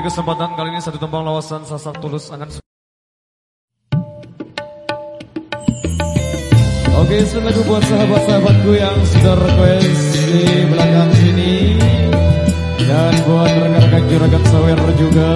persembahan kesempatan kali ini satu tembang lawasan sasak tulus akan Oke, selalu buat sahabat-sahabatku yang sudah request di belakang sini dan buat rekan-rekan juragan sawer juga.